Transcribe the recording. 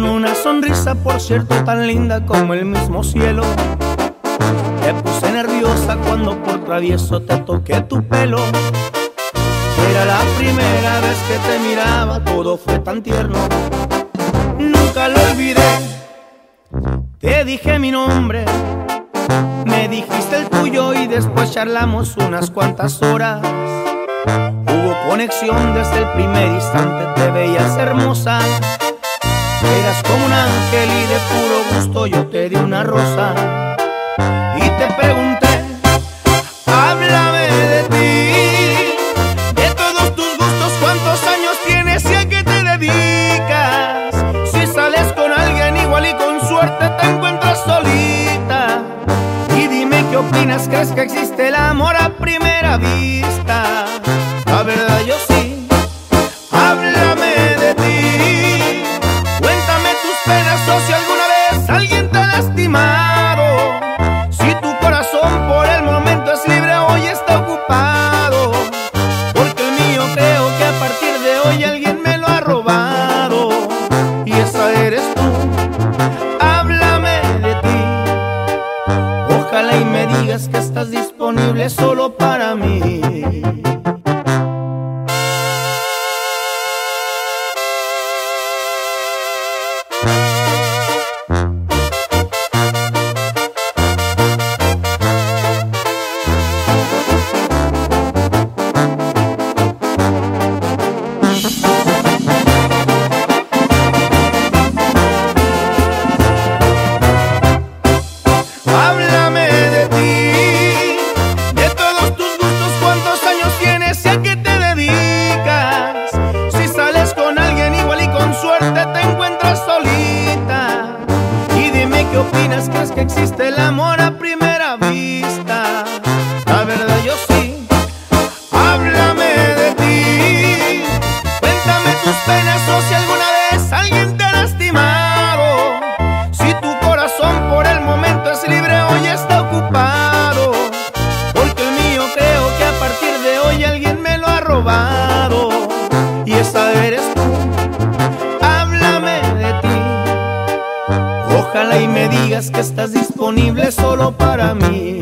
muchacha, por cierto, tan linda como el mismo cielo. Te puse nerviosa cuando por travieso te toqué tu pelo. Era la primera vez que te miraba, todo fue tan tierno. Nunca lo olvidé. Te dije mi nombre, me dijiste el tuyo y después charlamos unas cuantas horas. Hubo conexión desde el primer instante, te veías hermosa. Eras como un ángel y de puro gusto yo te di una rosa. Y te pregunté, háblame de ti, de todos tus gustos, cuántos años tienes y a qué te dedicas. Si sales con alguien igual y con suerte te encuentras solita. Y dime qué opinas, crees que existe el amor a primera vista. नहीं opinas, crees que existe disponible solo para mí.